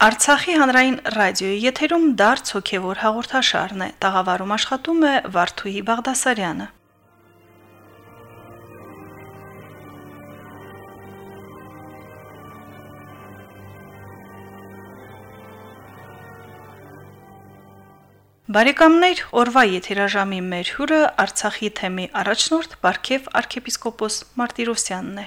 Արցախի հանրային ռադիոյի եթերում դարձ հոգևոր հաղորդաշարն է։ Տաղավարում աշխատում է Վարդուհի Բաղդասարյանը։ Բարեկամներ, օրվա եթերաժամի մեր հյուրը Արցախի թեմի առաջնորդ Բարքև arczepiskopos Մարտիրոսյանն է։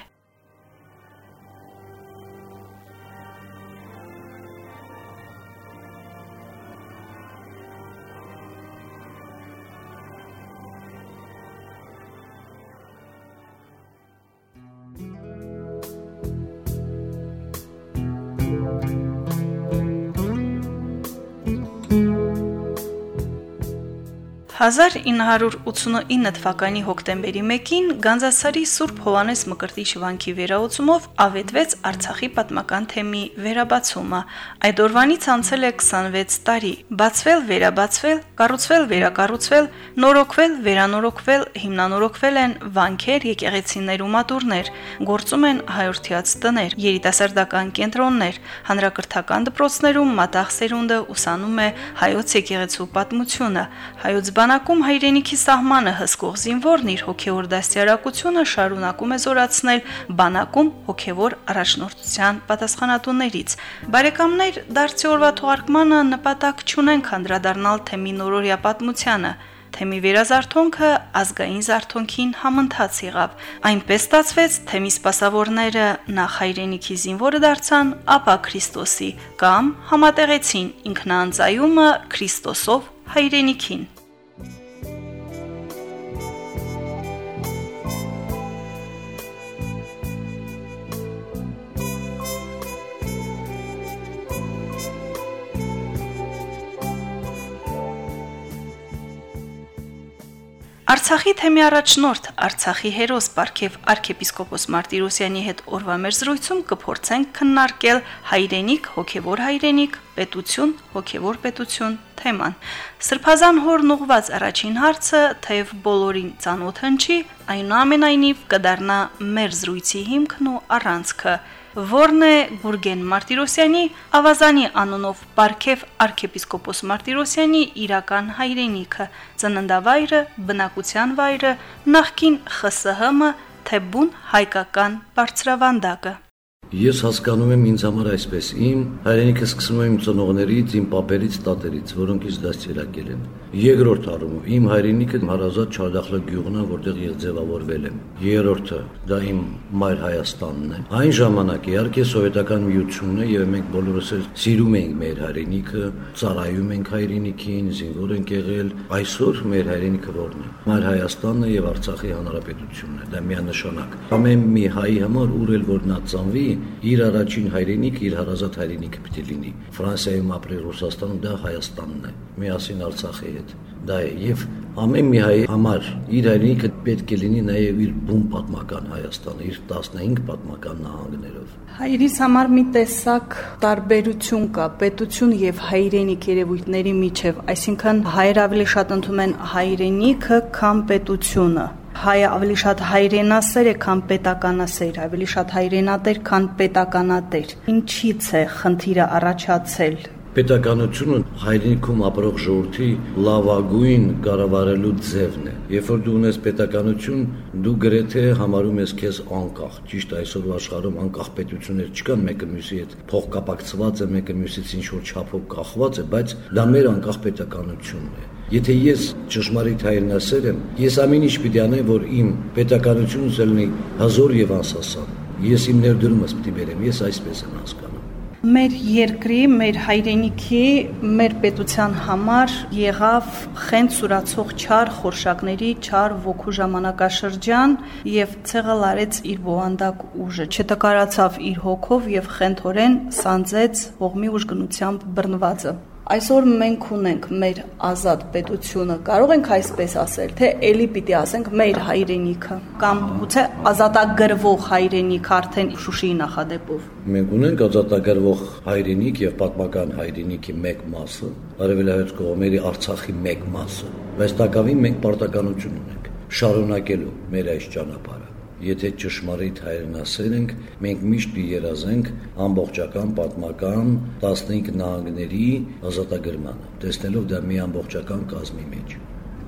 1989 թվականի հոկտեմբերի 1-ին Գանձասարի Սուրբ Հովանես Մկրտիչ վանքի վերահսումով ավետվեց Արցախի պատմական թեմի վերաբացումը։ Այդ օրվանից անցել է 26 տարի։ Բացվել, վերաբացվել, կառուցվել, վերակառուցվել, նորոգվել, վերանորոգվել, հիմնանորոգվել են վանքեր, եկեղեցիներ ու մատուրներ, գործում են հայրթիած տներ, երիտասարդական կենտրոններ, հանրակրթական դպրոցներում մատաղ սերունդը ուսանում է հայոց եկեղեցու պատմությունը, հայոց բան ժամանակում հայրենիքի սահմանը հսկող զինվորն իր հոգևոր դաստիարակությունը շարունակում է զորացնել բանակում հոգևոր առաջնորդության պատասխանատուներից։ Բարեկամներ, դարձի օրվա թողարկմանը նպատակ չունեն քանդրադառնալ թեմի նորորյա պատմությանը, թեմի վերազարթոնքը ազգային զարթոնքին համընթաց եղավ։ Այնպես ստացվեց, թեմի սպասավորները նախ հայրենիքի զինվորը դարձան, ապա Քրիստոսի կամ համատեղեցին ինքնաանձայումը Քրիստոսով հայրենիքին։ Արցախի թեմի առաջնորդ Արցախի հերոս Պարքև arczepiskopos Մարտիրոսյանի հետ օրվա մեր զրույցում կփորձենք քննարկել հայրենիք, հոգևոր հայրենիք, պետություն, հոգևոր պետություն թեման։ Սրբազան հորն ուղված առաջին հարցը, թեև բոլորին ծանոթ հնչի, այնուամենայնիվ կդառնա մեր զրույցի հիմքն ու առանցքը որն է Գուրգեն Մարտիրոսյանի ավազանի անունով Պարքև arczepiskopos Մարտիրոսյանի իրական հայրենիքը, ծննդավայրը, բնակության վայրը, նախկին ԽՍՀՄ թեբուն հայկական բարձրավանդակը։ Ես հասկանում եմ ինձ համար այսպես. իմ հայրենիքը սկսում եմ իմ ծնողներից, իմ պապերից, տատերից, որոնք ինձ դաստիարակել են։ Երկրորդ առումով իմ հայրենիքը հարազատ Չարդախլա գյուղն է, որտեղ ես ձևավորվել եմ։ Երրորդը դա իմ մայր Հայաստանն է։ Այն ժամանակ իհարկե սովետական միությունն է եւ մենք բոլորս էլ սիրում ենք մեր հայրենիքը, ծառայում ենք հայրենիքին, զինվոր ենք եղել։ Այսօր մեր հայրենիքը ո՞րն է։ Մայր Հայաստանն է եւ Արցախի հանրապետությունն է։ Դա միանշանակ։ Ամեն մի հայի համար ուր էլ որ նա ծնվի, իր առաջին հայրենիքը, իր հարազատ հայրենիքը պիտի լինի։ Ֆրանսիայում ապրի Ռուսաստանում դա Հայաստանն է։ Միասին Արցախի հետ։ Դա է եւ ամեն մի հայ համար իր հայրենիքը պետք է լինի նաեւ իր բուն պատմական Հայաստանը, իր 15 պատմական նահանգներով։ Հայրիս համար մի տեսակ տարբերություն կա պետություն եւ հայրենիք երևույթների միջև, այսինքն հայր ավելի շատ ընդունում են հայրենիքը, քան պետությունը հայը ավելի շատ հայրենասեր է, քան պետականասեր, ավելի շատ հայրենատեր, քան պետականատեր։ Ինչից է խնդիրը առաջացել? Պետականությունը հայրենիքում ապրող ժողովրդի լավագույն կառավարելու ձևն է։ Երբ որ դու ունես պետականություն, դու գրեթե համարում ես քեզ անկախ։ Ճիշտ այսօր աշխարհում անկախ պետություններ չկան, մեկը մյուսի հետ փոխկապակցված է, մեկը մյուսից ինչ որ չափով կախված է, բայց դա մեր անկախ պետականությունն է։ Եթե ես ճշմարիտ հայրենասեր եմ, ես ամեն ինչ պիտի անեմ, որ իմ պետականությունս լինի հազոր եւ անսասան։ Ես իմ ներդրումս պիտի բերեմ, ես այսպես եմ հասկանում մեր երկրի, մեր հայրենիքի, մեր պետության համար եղավ խենց սուրացող չար խորշակների չար ոգու ժամանակաշրջան եւ ցեղալ արեց իր բովանդակ ուժը, չտկարացավ իր հոգով եւ խենթորեն սանձեց ողմի ուժգնությամբ բռնվածը։ Այսօր մենք ունենք մեր ազատ պետությունը։ Կարող ենք այսպես ասել, թե ելի պիտի ասենք մեր հայրենիքը կամ գուցե ազատագրվող հայրենիք արդեն Շուշիի նախադեպով։ Մենք ունենք ազատագրվող հայրենիք եւ պատմական հայրենիքի մեկ մասը, արևելահայց կողմերի Արցախի մեկ մասը, բայց տակավին մենք պարտականություն ունենք շարունակելու մեր այս ճանապարհը։ եթե ճշմարիտ հայրենասեր ենք, մենք միշտ երազենք ամբողջական պատմական 15 նահանգների ազատագրմանը, տեսնելով դա մի ամբողջական կազմի մեջ։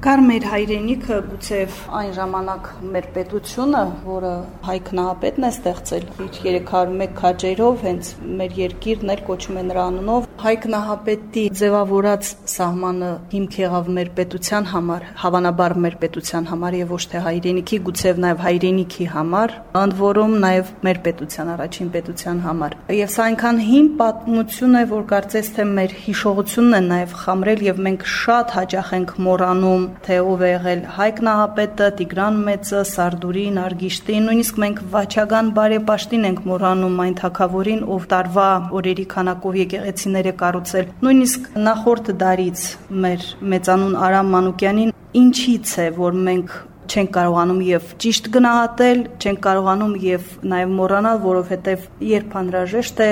Կար մեր հայրենիքը, գուցև այն ժամանակ մեր պետությունը, որը հայ քնահապետն է ստեղծել իր 301 քաջերով, հենց մեր երկիրն էլ կոչում է նրա անունով, հայ քնահապետի ձևավորած սահմանը հիմք եղավ մեր պետության համար, հավանաբար մեր պետության համար եւ ոչ թե հայրենիքի, գուցև նաեւ հայրենիքի համար, ընդ որում նաեւ մեր պետության առաջին պետության համար։ Եվ սա այնքան հին պատմություն է, որ կարծես թե մեր հիշողությունն է նաեւ խամրել եւ մենք շատ հաճախ ենք մոռանում թե ով է եղել Հայկ Նահապետը, Տիգրան Մեծը, Սարդուրին, Արգիշտին, նույնիսկ մենք Վաչագան բարեպաշտին ենք մոռանում այն թակավորին, ով տարվա օրերի քանակով եկեղեցիներ է կառուցել։ Նույնիսկ նախորդ դարից մեր մեծանուն Արամ Մանուկյանին ինչից է, որ մենք չենք կարողանում եւ ճիշտ գնահատել, չենք կարողանում եւ նաեւ մոռանալ, որովհետեւ երբ անհրաժեշտ է,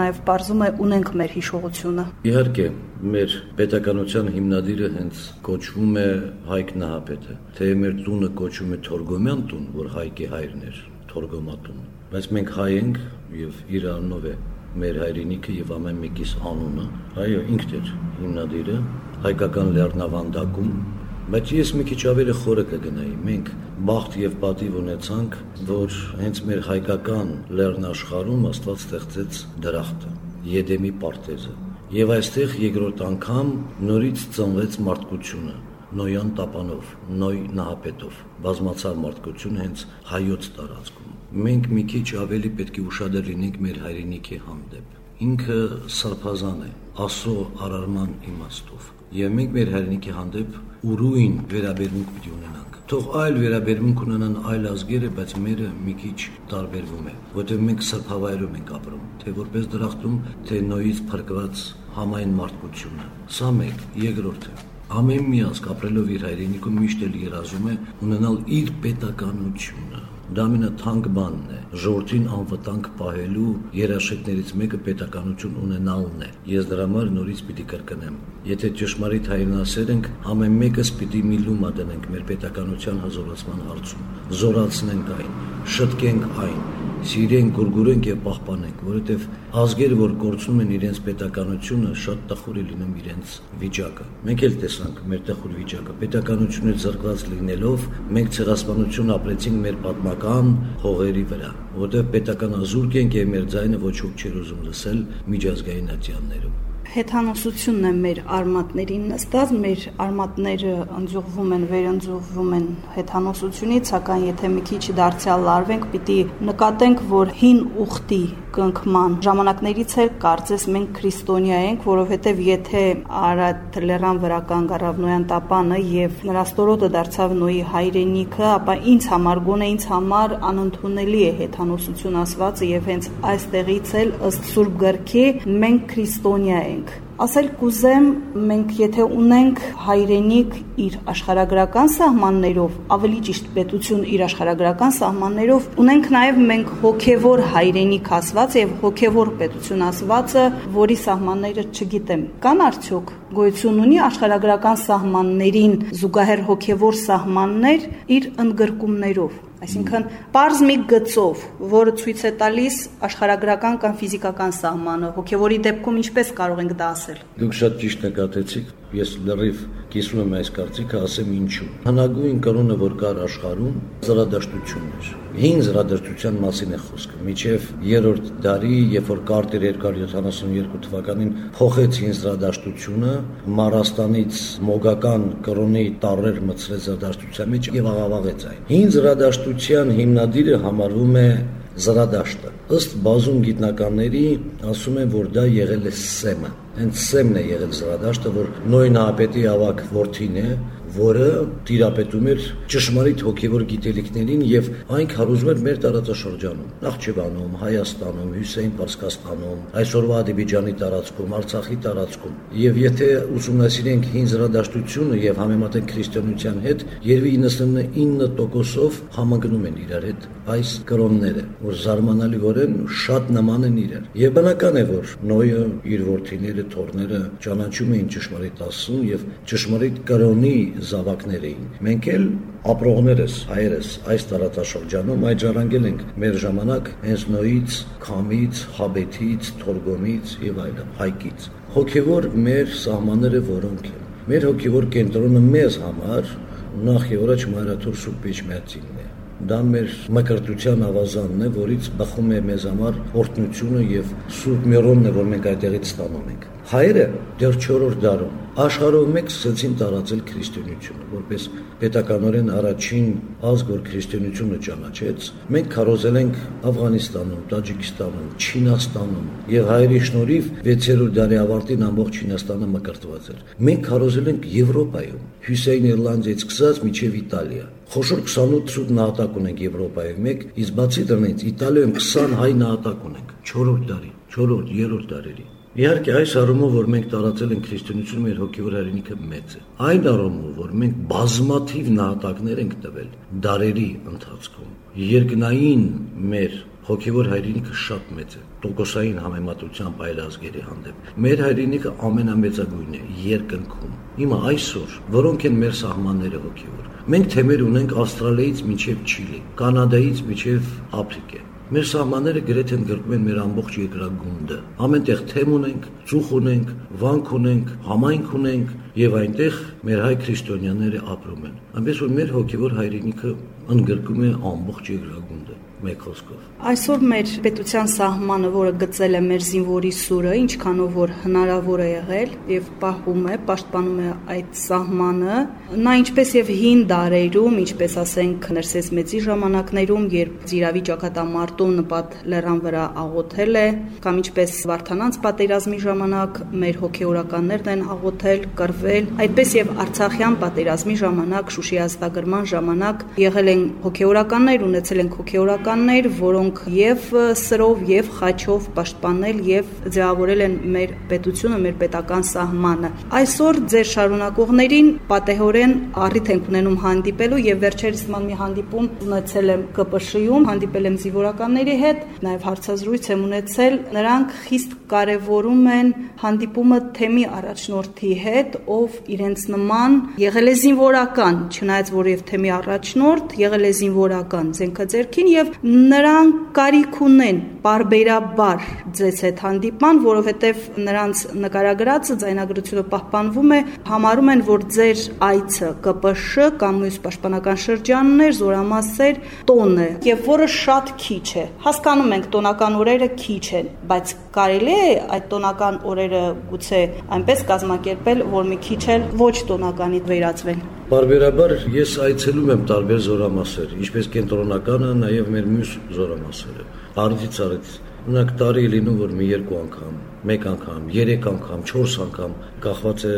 նաեւ parzum է ունենք մեր հիշողությունը։ Իհարկե, մեր պետականության հիմնադիրը հենց կոչվում է Հայկ Նահապետը։ Թե մեր տունը կոչվում է Թորգոմյան տուն, որ Հայկի հայրն էր, Թորգոմատուն։ Բայց մենք հայ ենք եւ իր անունով է մեր հայրենիքը եւ ամեն մեկիս անունը։ Այո, ինքն էր հիմնադիրը հայկական լեռնավանդակում Բայց ես մի քիչ ավելի խորը կգնայի։ Մենք բախտ եւ պատիվ ունեցանք, որ հենց մեր հայկական լեռնաշխարհում Աստված ստեղծեց դրախտը, Եդեմի պարտեզը։ Եվ այստեղ երկրորդ անգամ նորից ծնվեց մարդկությունը, Նոյան տապանով, Նոյ նահապետով։ Բազմացավ մարդկություն հենց հայոց տարածքում։ Մենք մի քիչ ավելի պետք է ուշադիր լինենք մեր հայրենիքի հանդեպ։ Ինքը սրբազան է, ասո արարման իմաստով եւ մենք մեր հայրենիքի հանդեպ ուրույն վերաբերմունք պիտի ունենանք։ Թող այլ վերաբերմունք ունենան այլ ազգերը, բայց մերը մի քիչ տարբերվում է, որովհետեւ մենք սրբավայրում ենք ապրում, թե որպես դրախտում, թե նոյից փրկված համայն մարդկությունը։ Սա մեկ, երկրորդը ամեն մի ազգ ապրելով իր հայրենիքում միշտ էլ երազում է ունենալ իր պետականությունը Դա ամենաթանկ բանն է։ Ժողովրդին անվտանգ պահելու երաշխիքներից մեկը պետականություն ունենալն է։ Ես դրա համար նորից պիտի կրկնեմ։ Եթե ճշմարիտ հայրենասեր ենք, ամեն մեկս պիտի մի լումա դնենք մեր պետականության հազորացման հարցում։ Զորացնենք այն, շտկենք այն, սիրենք, գուրգուրենք եւ պահպանենք, որովհետեւ ազգերը, որ կորցնում են իրենց պետականությունը, շատ տխուր է լինում իրենց վիճակը։ Մենք էլ տեսանք մեր տխուր վիճակը։ Պետականությունը զրկված լինելով, մենք ցեղասպանություն ապրեցինք մեր պատմական հողերի վրա, որովհետեւ պետական ազուրկ ենք եւ մեր ձայնը ոչ ոք չէր ուզում լսել միջազգային ատյաններում հեթանոսությունն է մեր արմատներին նստած, մեր արմատները ընձյուղվում են, վերընձյուղվում են հեթանոսությունից, սակայն եթե մի քիչ դարձյալ լարվենք, պիտի նկատենք, որ հին ուխտի կնքման ժամանակներից էլ կարծես մենք քրիստոնյա ենք, որովհետև եթե Արադ լեռան վրա կան Գարավնոյան տապանը եւ նրա ստորոտը դարձավ Նոյի հայրենիքը, ապա ինձ համար գոնե ինձ համար անընդունելի է հեթանոսություն ասվածը եւ հենց այստեղից էլ ըստ Սուրբ գրքի մենք քրիստոնյա ենք Ասել կուզեմ, մենք եթե ունենք հայրենիք իր աշխարհագրական սահմաններով, ավելի ճիշտ պետություն իր աշխարհագրական սահմաններով, ունենք նաև մենք հոգևոր հայրենիք ասված եւ հոգևոր պետություն ասվածը, որի սահմանները չգիտեմ։ Կան արդյոք գոյություն ունի աշխարհագրական սահմաններին զուգահեռ հոգևոր սահմաններ իր ընդգրկումներով Այսինքն པարզ մի գծով, որը ցույց է տալիս աշխարհագրական կամ ֆիզիկական սահմանը, հոգևորի դեպքում ինչպես կարող ենք դա ասել։ Դուք շատ ճիշտ նկատեցիք, ես լրիվ կիսում եմ այս կարծիքը, ասեմ ինչու։ Հնագույն կրոնը, որ կար աշխարհում, զրադաշտությունն էր։ Հին զրադաշտության մասին է խոսքը։ Միջև 3-րդ դարի, երբ որ Կարտեր 272 թվականին փոխեց հին զրադաշտությունը, Մարաստանից մոգական կրոնի տարրեր մցրեց զրադաշտության մեջ եւ աղավաղեց այն։ Հին զրադաշտության հիմնադիրը համարվում է Զրադաշտը։ Ըստ բազում գիտնականների ասում են, որ դա եղել է Սեմը հենց Սեմն է եղել Զրադաշտը, որ Նոյ Նահապետի ավակ որդին է, որը տիրապետում էր ճշմարիտ հոգևոր գիտելիքներին եւ այն քարոզում էր մեր տարածաշրջանում Նախճեվանում, Հայաստանում, Հյուսեին Պարսկաստանում, այսօրվա Ադրբեջանի տարածքում, Արցախի տարածքում։ Եվ եթե ուսումնասիրենք հին զրադաշտությունը եւ համեմատենք քրիստոնեության հետ, երևի 99%-ով համընկնում են իրար հետ այս կրոնները, որ զարմանալիորեն շատ նման են իրար։ Եվ բնական է, որ Նոյը իր որդիները, թորները ճանաչում էին ճշմարիտ ասում եւ ճշմարիտ կրոնի զավակներ էին։ Մենք էլ ապրողներս, հայերս այս տարածաշրջանում այդ ժառանգել ենք մեր ժամանակ հենց նոյից, քամից, հաբետից, թորգոմից եւ այլն, հայկից։ Հոգևոր մեր սահմանները որոնք են։ Մեր հոգևոր կենտրոնը մեզ համար նախ եւ առաջ Մարաթուր Սուրբ Էջմիածինն է դա մեր մկրտության ավազանն է, որից բխում է մեզ համար օրտնությունը եւ Սուրբ Միրոնն է, որ մենք այդտեղից ստանում ենք։ Հայերը դեռ 4-րդ դարում աշխարհով մեկ սկսեցին տարածել քրիստոնեությունը, որպես պետականորեն առաջին ազգ, որ քրիստոնեությունը ճանաչեց։ Մենք քարոզել ենք Աֆղանիստանում, Տաջիկստանում, Չինաստանում եւ հայերի շնորհիվ 6-րդ դարի ավարտին ամբողջ Չինաստանը մկրտված էր։ Մենք քարոզել ենք Եվրոպայում, Հյուսեյն Իռլանդիայից սկսած մինչև Իտալիա։ Խոշոր 28 ցույց նահատակ ունենք Եվրոպայում մեկ, իսկ բացի դրանից Իտալիայում 20 հայ նահատակ ունենք 4-րդ դարի, 4-րդ, 3-րդ դարերի։ Իհարկե այս առումով որ մենք տարածել ենք քրիստոնեությունը մեր հոգևոր հայրենիքը մեծ է։ Այն առումով որ մենք բազմաթիվ նահատակներ ենք տվել դարերի ընթացքում։ Երկնային մեր հոգևոր հայրենիքը շատ մեծ է տոկոսային համեմատությամբ այլ ազգերի հանդեպ մեր հայրենիքը ամենամեծագույնն է երկնքում հիմա այսօր որոնք են մեր սահմանները հոգևոր մենք թեմեր ունենք ավստրալիայից մինչև չիլի կանադայից մինչև աֆրիկա Մեր սահմանները գրեթե ընդգրկում են մեր ամբողջ երկրագունդը։ Ամենտեղ թեմ ունենք, ծուխ ունենք, վանք ունենք, համայնք ունենք եւ այնտեղ մեր հայ քրիստոնյաները ապրում են։ Այնպես որ մեր հոգեվոր հայրենիքը ընդգրկում է ամբողջ երկրագունդը մեկ խոսքով։ Այսօր մեր պետության սահմանը, որը գծել է մեր զինվորի սուրը, ինչքանով որ հնարավոր է եղել եւ պահում է, պաշտպանում է այդ սահմանը, նա ինչպես եւ հին դարերում, ինչպես ասենք Ներսես մեծի ժամանակներում, երբ Զիրավի ճակատամարտում նպատ լեռան վրա աղոթել է, կամ ինչպես Վարդանանց պատերազմի ժամանակ մեր հոգեորականներն են աղոթել, կռվել, այդպես եւ Արցախյան պատերազմի ժամանակ, Շուշի ազատագրման ժամանակ եղել են հոգեորականներ, ունեցել են հոգեորական պաշտպաններ, որոնք եւ սրով եւ խաչով պաշտպանել եւ ձևավորել են մեր պետությունը, մեր պետական սահմանը։ Այսօր ձեր շարունակողներին պատեհորեն առիթ ենք ունենում հանդիպելու եւ վերջերս ման մի հանդիպում ունեցել եմ ԿՊՇ-ում, հանդիպել եմ զինվորականների հետ, նաեւ հարցազրույց եմ ունեցել։ Նրանք խիստ կարևորում են հանդիպումը թեմի առաջնորդի հետ, ով իրենց նման եղել է զինվորական, չնայած որ եւ թեմի առաջնորդ եղել է զինվորական զենքը ձերքին եւ նրանք կարիք ունեն բարբերաբար ձեզ հետ հանդիպման, որովհետև նրանց նկարագրածը ձայնագրությունը պահպանվում է, համարում են, որ ձեր այցը ԿՊՇ կամ մյուս պաշտպանական շրջաններ, զորամասեր տոն է, եւ որը շատ քիչ է։ Հասկանում ենք տոնական օրերը քիչ են, բայց կարելի է այդ տոնական օրերը գուցե այնպես կազմակերպել, որ մի քիչ էլ ոչ տոնականի վերածվեն։ Բարբերաբար ես այցելում եմ տարբեր զորամասեր, ինչպես կենտրոնականը, նաև մեր մյուս զորամասերը։ Արիցից արից Ունակ տարի լինում որ մի երկու անգամ, մեկ անգամ, երեք անգամ, 4 անգամ կախված է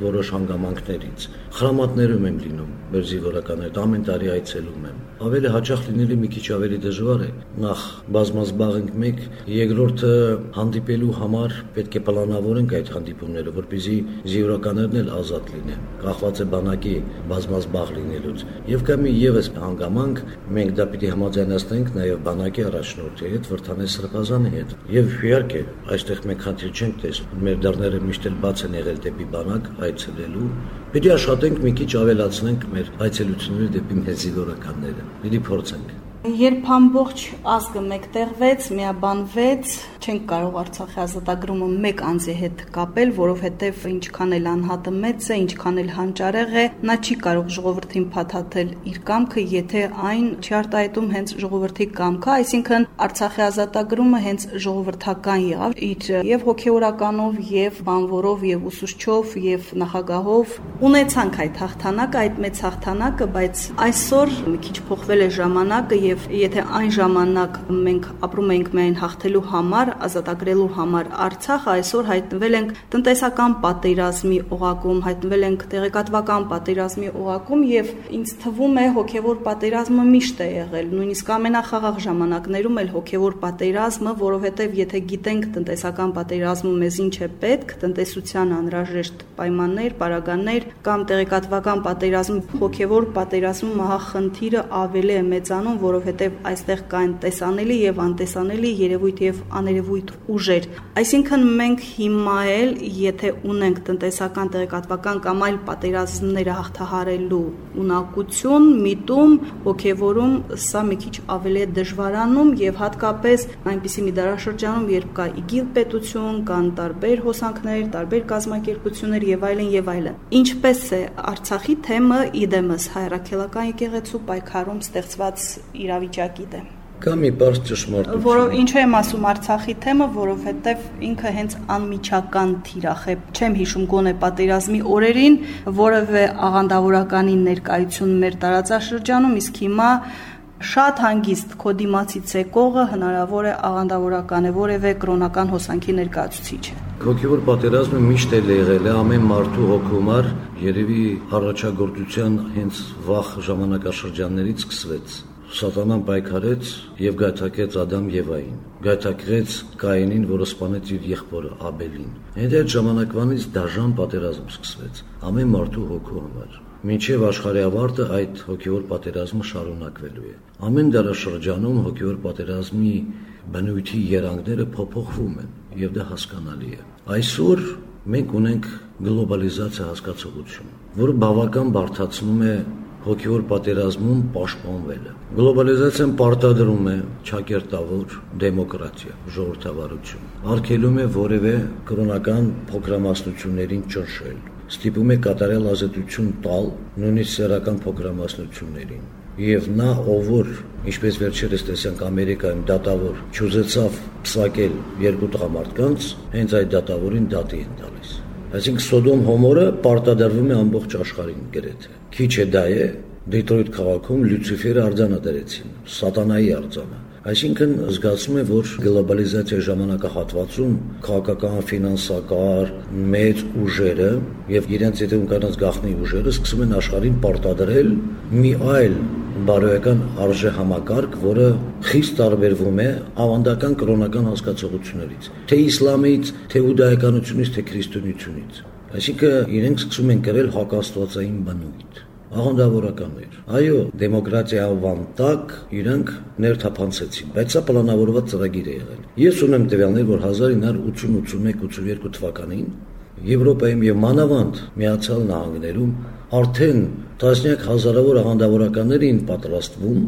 որոշ հանգամանքներից։ Խրամատներում եմ լինում, մեր զինվորականներ ամեն տարի այցելում եմ։ Ավելի հաճախ լինելը մի քիչ ավելի դժվար է։ Նախ բազմազբաղ ենք մեկ, երկրորդը հանդիպելու համար պետք է պլանավորենք այդ հանդիպումները, որպեսզի զինվորականներն էլ ազատ լինեն։ Կախված է բանակի բազմազբաղ լինելուց։ Եվ կա մի եւս հանգամանք, մենք դա պիտի համաձայնացնենք նաեւ բանակի առաջնորդի հետ, Վրթանես Սրբազանի հետ։ Եւ իհարկե, այստեղ մենք խնդիր չենք տեսնում։ Մեր դռները միշտ էլ բաց են եղել դեպի բանակ այցելելու։ Պիտի աշխատենք մի քիչ ավելացնենք մեր այցելությունները դեպի մեր զինվորականները։ Պիտի փորձենք։ Երբ ամբողջ ազգը մեկտեղվեց, միաբանվեց, չենք կարող Արցախի ազատագրումը մեկ անձի հետ կապել, որովհետև ինչքան էլ անհատը մեծ է, ինչքան էլ հանճարեղ է, նա չի կարող ժողովրդին փաթաթել իր կամքը, եթե այն չի արտահայտում հենց ժողովրդի կամքը, այսինքն Արցախի ազատագրումը հենց ժողովրդական եղավ, իր եւ հոգեորականով, եւ բանվորով, եւ ուսուցչով, եւ նախագահով ունեցանք այդ հաղթանակը, այդ մեծ հաղթանակը, բայց այսօր մի քիչ փոխվել է ժամանակը եւ եթե այն ժամանակ մենք ապրում էինք միայն հաղթելու համար, ազատագրելու համար Արցախը, այսօր հայտնվել ենք տնտեսական պատերազմի օղակում, հայտնվել ենք տեղեկատվական պատերազմի օղակում եւ ինձ թվում է հոգեվոր պատերազմը միշտ է եղել, նույնիսկ ամենախաղաղ ժամանակներում էլ հոգեվոր պատերազմը, որովհետեւ եթե գիտենք տնտեսական պատերազմը մեզ ինչ է պետք, տնտեսության անհրաժեշտ պայմաններ, պարագաներ կամ տեղեկատվական պատերազմ, հոգեվոր պատերազմում ահա խնդիրը ավելի է մեծանում, որով որովհետև այստեղ կան տեսանելի եւ անտեսանելի երևույթ եւ աներևույթ ուժեր։ Այսինքն մենք հիմա էլ, եթե ունենք տնտեսական տեղեկատվական կամ այլ պատերազմները հաղթահարելու ունակություն, միտում, ողջևորում, սա մի քիչ ավելի է դժվարանում եւ հատկապես այնպիսի մի դարաշրջանում, երբ կա իգիլ պետություն, կան տարբեր հոսանքներ, տարբեր կազմակերպություններ եւ այլն եւ այլն։ Ինչպես է Արցախի թեմը իդեմս հայրաքելական եկեղեցու պայքարում ստեղծված իրավիճակի դեմ։ Կա մի բարձ ճշմարտություն։ Որով ինչու եմ ասում Արցախի թեմը, որովհետև ինքը հենց անմիջական թիրախ է։ Չեմ հիշում գոնե պատերազմի օրերին որևէ աղանդավորականի ներկայություն մեր տարածաշրջանում, իսկ հիմա շատ հանգիստ քո դիմացից եկողը հնարավոր է աղանդավորական է որևէ կրոնական հոսանքի ներկայացուցիչ է։ Հոգևոր պատերազմը միշտ էլ եղել է ամեն մարդու հոգումար, երևի առաջագործության հենց վաղ ժամանակաշրջաններից սկսվեց։ Սատանան պայքարեց եւ գայթակեց Ադամ Եվային։ Գայթակղեց Կայենին, որը սպանեց իր եղբորը Աբելին։ Այդ ժամանակվանից դաժան պատերազմ սկսվեց ամեն մարդու հոգու համար։ Մինչև աշխարհի ավարտը այդ հոգևոր պատերազմը շարունակվելու է։ Ամեն դարաշրջանում հոգևոր պատերազմի բնույթի երանգները փոփոխվում են եւ դա հասկանալի է։ Այսօր մենք ունենք գլոբալիզացիա հասկացողություն, որը բավական բարթացնում է հոգևոր պատերազմում պաշտպանվելը։ Գլոբալիզացիան պարտադրում է ճակերտավոր դեմոկրատիա, ժողովրդավարություն։ Արգելում է որևէ կրոնական փոքրամասնություններին ճնշել ստիպում է կատարել ազատություն տալ նույնիսկ սեռական փոքրամասնություններին եւ նա ով որ ինչպես վերջերս տեսանք ամերիկայում դատավոր ճուզեցավ փսակել երկու տղամարդկանց հենց այդ դատավորին դատի են տալիս այսինքն սոդոմ հոմորը պարտադրվում է ամբողջ աշխարհին գրեթե քիչ է դա է դետրոյթ քաղաքում լյուցիֆերը արձանը դրեցին սատանայի արձանը Այսինքն զգացում է, որ գլոբալիզացիայի ժամանակահատվածում քաղաքական, ֆինանսական մեծ ուժերը եւ իրենց եթե ունկանած գաղտնի ուժերը սկսում են աշխարհին պարտադրել մի այլ բարոյական արժե համակարգ, որը խիստ տարբերվում է ավանդական կրոնական հասկացողություններից, թե իսլամից, թե ուդայականությունից, թե քրիստոնեությունից։ Այսինքն իրենք սկսում են կրել հակաստվածային բնույթ աղանդավորականներ։ Այո, դեմոկրատիայով տակ իրենք ներթափանցեցին, բայց սա պլանավորված ծրագիր է եղել։ Ես ունեմ տվյալներ, որ 1980-81-82 թվականին Եվրոպայում եւ մանավանդ Միացյալ Նահանգներում արդեն տասնյակ հազարավոր աղանդավորականներ էին պատրաստվում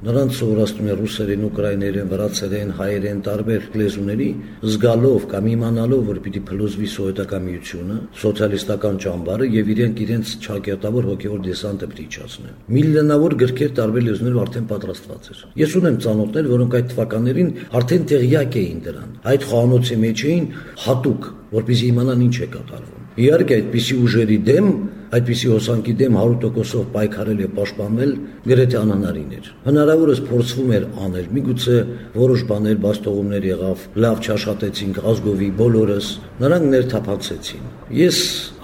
Նրանց սովորացնում է ռուսերեն, ուկրաիներեն, վրացերեն, հայերեն, տարբեր լեզուների, զգալով կամ իմանալով, որ պիտի փլուզվի սովետական միությունը, սոցիալիստական ճամբարը եւ իրենք իրենց ճակատավոր հոգեոր դեսանտը պիտի իջացնեն։ Միլիոնավոր գրքեր տարբեր լեզուներով արդեն պատրաստված էր։ Ես ունեմ ծանոթներ, որոնք այդ թվականներին արդեն տեղյակ էին դրան։ Այդ խոհանոցի մեջ էին հատուկ, որպեսզի իմանան ինչ է կատարվում։ Իհարկե այդպիսի ուժերի դեմ այդպիսի հոսանքի դեմ 100%-ով պայքարել եւ պաշտպանվել գրեթե անհնարին էր։ Հնարավորս փորձվում էր անել։ Միգուցե որոշ բաներ բաստողումներ եղավ, լավ չաշխատեցինք ազգովի բոլորս, նրանք ներթափանցեցին։ Ես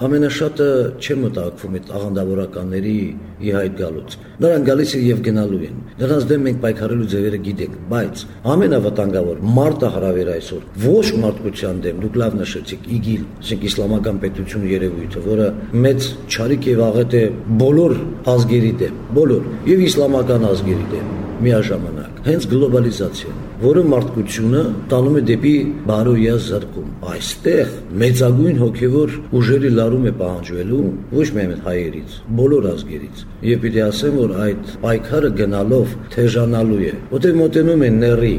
ամենաշատը չեմ մտահոգվում այդ աղանդավորականների ի հայտ գալուց։ Նրանք գալիս են եւ գնալու են։ Նրանց դեմ մենք պայքարելու ձևերը գիտենք, բայց ամենավտանգավոր մարտը հրավեր այսօր ոչ մարդկության դեմ, դուք լավ նշեցիք, իգիլ, ասենք իսլամական պետություն երևույթը, որը մեծ չարիք եւ աղետ է բոլոր ազգերի դեմ, բոլոր եւ իսլամական ազգերի դեմ միաժամանակ։ Հենց գլոբալիզացիան որը մարդկությունը տանում է դեպի բարոյա զրկում։ Այստեղ մեծագույն հոգևոր ուժերի լարում է պահանջվելու ոչ միայն հայերից, բոլոր ազգերից։ Եվ պիտի ասեմ, որ այդ պայքարը գնալով թեժանալու է, որտեղ մոտենում են ների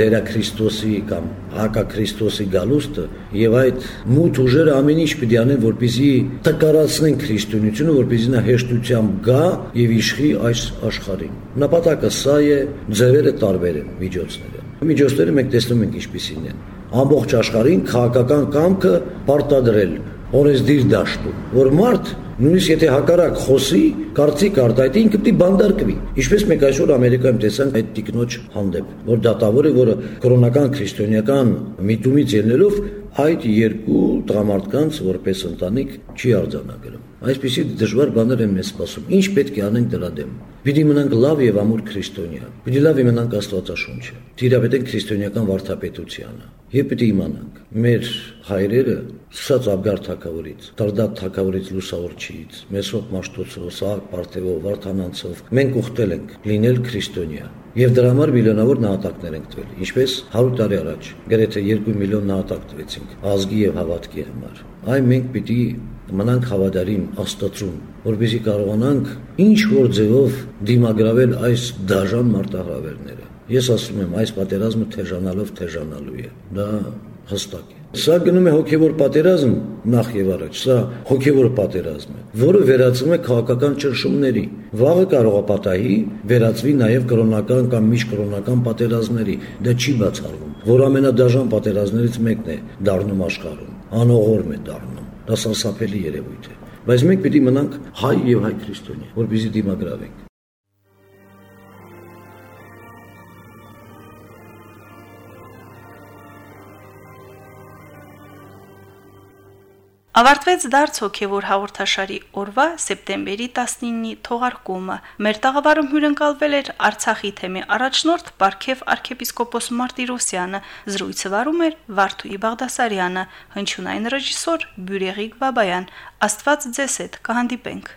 դերա Քրիստոսի կամ հակա Քրիստոսի գալուստը եւ այդ մութ ուժերը ամեն ինչ պիտի անեն, որպեսզի տկարացնեն քրիստոնեությունը, որպեսզի նա հեշտությամբ գա եւ իշխի այս աշխարհին։ Նպատակը սա է, ձևերը տարբեր են, միջոցները։ Միջոցները մենք տեսնում ենք ինչպիսին են։ Ամբողջ աշխարհին քաղաքական կամքը պարտադրել օրենսդիր դաշտում, որ մարդ նույնիսկ եթե հակառակ խոսի, կարծիք արտահայտի, ինքը պետք է բանդարկվի։ Ինչպես մենք այսօր Ամերիկայում տեսանք այդ տիկնոջ հանդեպ, որ դատավոր է, որը կրոնական քրիստոնեական միտումից ելնելով այդ երկու տղամարդկանց որպես ընտանիք չի արձանագրում։ Այսպիսի դժվար բաներ են մեզ սպասում։ Ինչ պետք է անենք դրա դեմ։ Պիտի մնանք լավ եւ ամուր քրիստոնյա։ Պիտի լավ իմանանք Աստվածաշունչը։ Տիրապետենք քրիստոնեական վարդապետությանը։ Եվ պիտի իմանանք, մեր հայրերը սկսած Աբգար թակավորից, Տարդատ թակավորից Լուսավորչից, Մեսոպ Մաշտոցով, Սահակ Պարթևով, Վարդանանցով մենք ուխտել ենք լինել քրիստոնյա։ Եվ դրա համար միլիոնավոր նահատակներ ենք տվել, ինչպես 100 տարի առաջ։ Գրեթե 2 միլիոն նահատակ տվեցինք ազգի եւ հավատքի համար։ Այն մենք պիտի մնանք հավատարիմ Աստծուն, որպեսզի կարողանանք ինչ որ ձևով դիմագրավել այս դաժան մարտահրավերները։ Ես ասում եմ, այս պատերազմը թեժանալով թեժանալու է։ Դա հստակ է։ Սա գնում է հոգևոր պատերազմ նախ եւ առաջ, սա հոգևոր պատերազմ է, որը վերածվում է քաղաքական ճնշումների։ Վաղը կարող է պատահի վերածվի նաեւ կրոնական կամ միջկրոնական պատերազմների։ Դա չի բացառվում, որ ամենադաժան պատերազմներից մեկն է դառնում աշխարհում։ Անողորմ է դառնում։ Դա սարսափելի երևույթ է։ Բայց մենք պիտի մնանք հայ եւ հայ քրիստոնյա, որպեսզի դիմագրավենք։ Ավարտվեց դարձ հոգևոր հաղորդաշարի օրվա սեպտեմբերի 19-ի թողարկումը։ Մեր տաղավարում հյուրընկալվել էր Արցախի թեմի առաջնորդ Պարքև arczepiskopos Մարտիրոսյանը, զրույցը վարում էր Վարդուի Բաղդասարյանը, հնչյունային ռեժիսոր Բյուրեգիկ Բաբայան։ Աստված ձեզ հետ կհանդիպենք։